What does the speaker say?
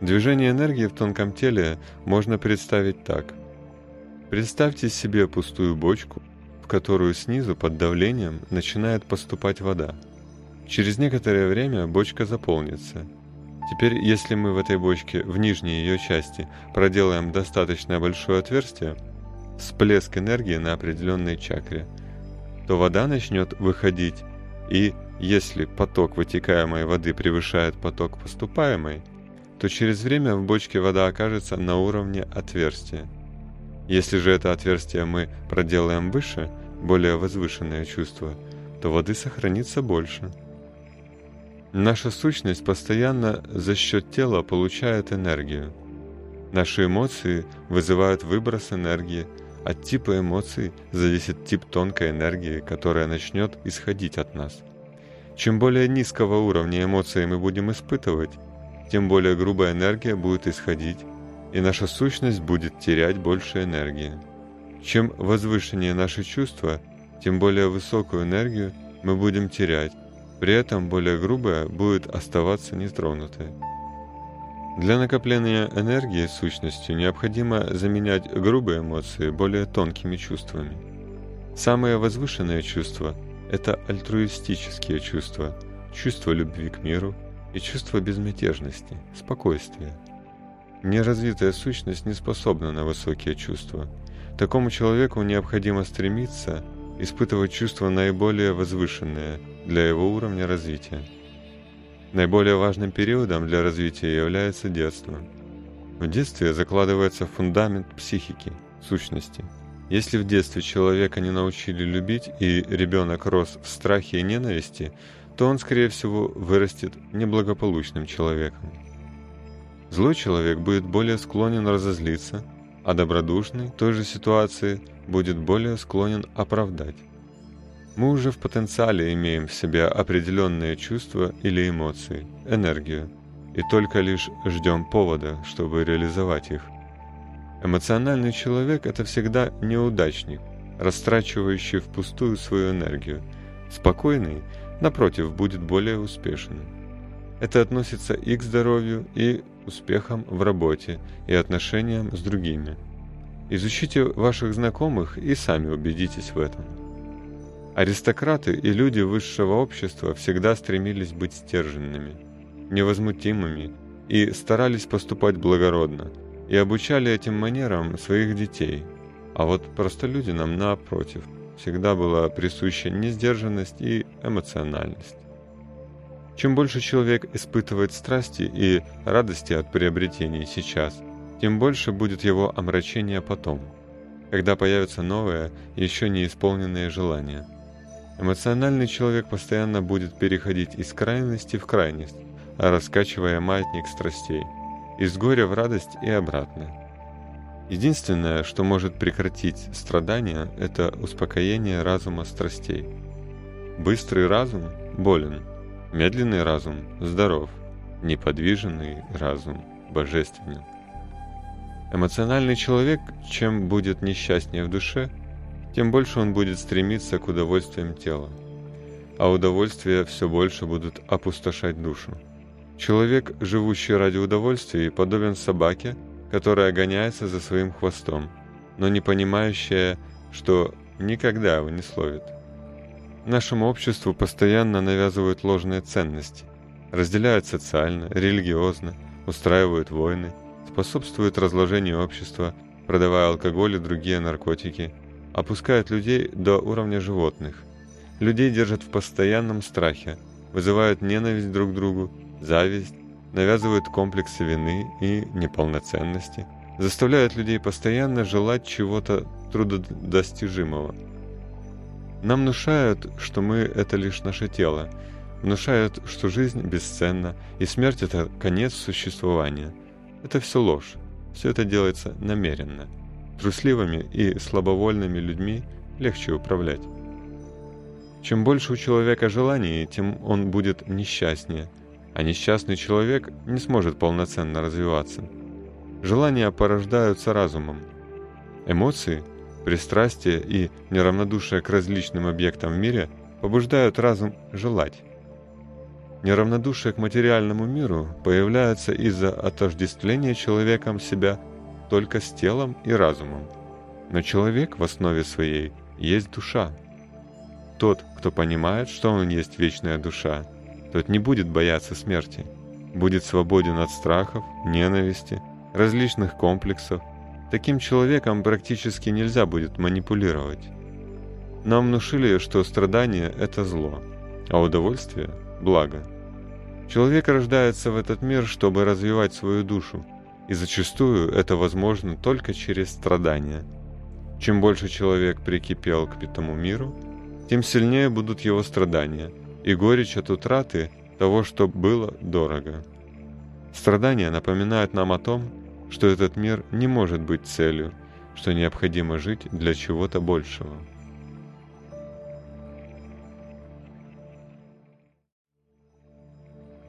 Движение энергии в тонком теле можно представить так. Представьте себе пустую бочку, в которую снизу под давлением начинает поступать вода. Через некоторое время бочка заполнится. Теперь, если мы в этой бочке, в нижней ее части, проделаем достаточно большое отверстие, всплеск энергии на определенной чакре, то вода начнет выходить, и если поток вытекаемой воды превышает поток поступаемой, то через время в бочке вода окажется на уровне отверстия. Если же это отверстие мы проделаем выше, более возвышенное чувство, то воды сохранится больше. Наша сущность постоянно за счет тела получает энергию. Наши эмоции вызывают выброс энергии. От типа эмоций зависит тип тонкой энергии, которая начнет исходить от нас. Чем более низкого уровня эмоции мы будем испытывать, тем более грубая энергия будет исходить, и наша сущность будет терять больше энергии. Чем возвышеннее наши чувства, тем более высокую энергию мы будем терять, при этом более грубая будет оставаться нетронутой. Для накопления энергии сущностью необходимо заменять грубые эмоции более тонкими чувствами. Самые возвышенные чувства – это альтруистические чувства, чувство любви к миру и чувство безмятежности, спокойствия. Неразвитая сущность не способна на высокие чувства. Такому человеку необходимо стремиться испытывать чувства наиболее возвышенные для его уровня развития. Наиболее важным периодом для развития является детство. В детстве закладывается фундамент психики, сущности. Если в детстве человека не научили любить и ребенок рос в страхе и ненависти, то он, скорее всего, вырастет неблагополучным человеком. Злой человек будет более склонен разозлиться, а добродушный в той же ситуации будет более склонен оправдать. Мы уже в потенциале имеем в себе определенные чувства или эмоции, энергию, и только лишь ждем повода, чтобы реализовать их. Эмоциональный человек – это всегда неудачник, растрачивающий впустую свою энергию. Спокойный, напротив, будет более успешным. Это относится и к здоровью, и успехам в работе, и отношениям с другими. Изучите ваших знакомых и сами убедитесь в этом. Аристократы и люди высшего общества всегда стремились быть стерженными, невозмутимыми и старались поступать благородно, и обучали этим манерам своих детей. А вот простолюдинам, напротив, всегда была присуща несдержанность и эмоциональность. Чем больше человек испытывает страсти и радости от приобретений сейчас, тем больше будет его омрачение потом, когда появятся новые, еще не исполненные желания – Эмоциональный человек постоянно будет переходить из крайности в крайность, раскачивая маятник страстей, из горя в радость и обратно. Единственное, что может прекратить страдания, это успокоение разума страстей. Быстрый разум болен, медленный разум здоров, неподвижный разум божественен. Эмоциональный человек, чем будет несчастнее в душе – тем больше он будет стремиться к удовольствиям тела. А удовольствия все больше будут опустошать душу. Человек, живущий ради удовольствий, подобен собаке, которая гоняется за своим хвостом, но не понимающая, что никогда его не словит. Нашему обществу постоянно навязывают ложные ценности, разделяют социально, религиозно, устраивают войны, способствуют разложению общества, продавая алкоголь и другие наркотики – опускают людей до уровня животных. Людей держат в постоянном страхе, вызывают ненависть друг к другу, зависть, навязывают комплексы вины и неполноценности, заставляют людей постоянно желать чего-то трудодостижимого. Нам внушают, что мы – это лишь наше тело, внушают, что жизнь бесценна и смерть – это конец существования. Это все ложь, все это делается намеренно – Трусливыми и слабовольными людьми легче управлять. Чем больше у человека желаний, тем он будет несчастнее, а несчастный человек не сможет полноценно развиваться. Желания порождаются разумом. Эмоции, пристрастие и неравнодушие к различным объектам в мире побуждают разум желать. Неравнодушие к материальному миру появляется из-за отождествления человеком себя только с телом и разумом. Но человек в основе своей есть душа. Тот, кто понимает, что он есть вечная душа, тот не будет бояться смерти, будет свободен от страхов, ненависти, различных комплексов. Таким человеком практически нельзя будет манипулировать. Нам внушили, что страдание – это зло, а удовольствие – благо. Человек рождается в этот мир, чтобы развивать свою душу, и зачастую это возможно только через страдания. Чем больше человек прикипел к этому миру, тем сильнее будут его страдания и горечь от утраты того, что было дорого. Страдания напоминают нам о том, что этот мир не может быть целью, что необходимо жить для чего-то большего.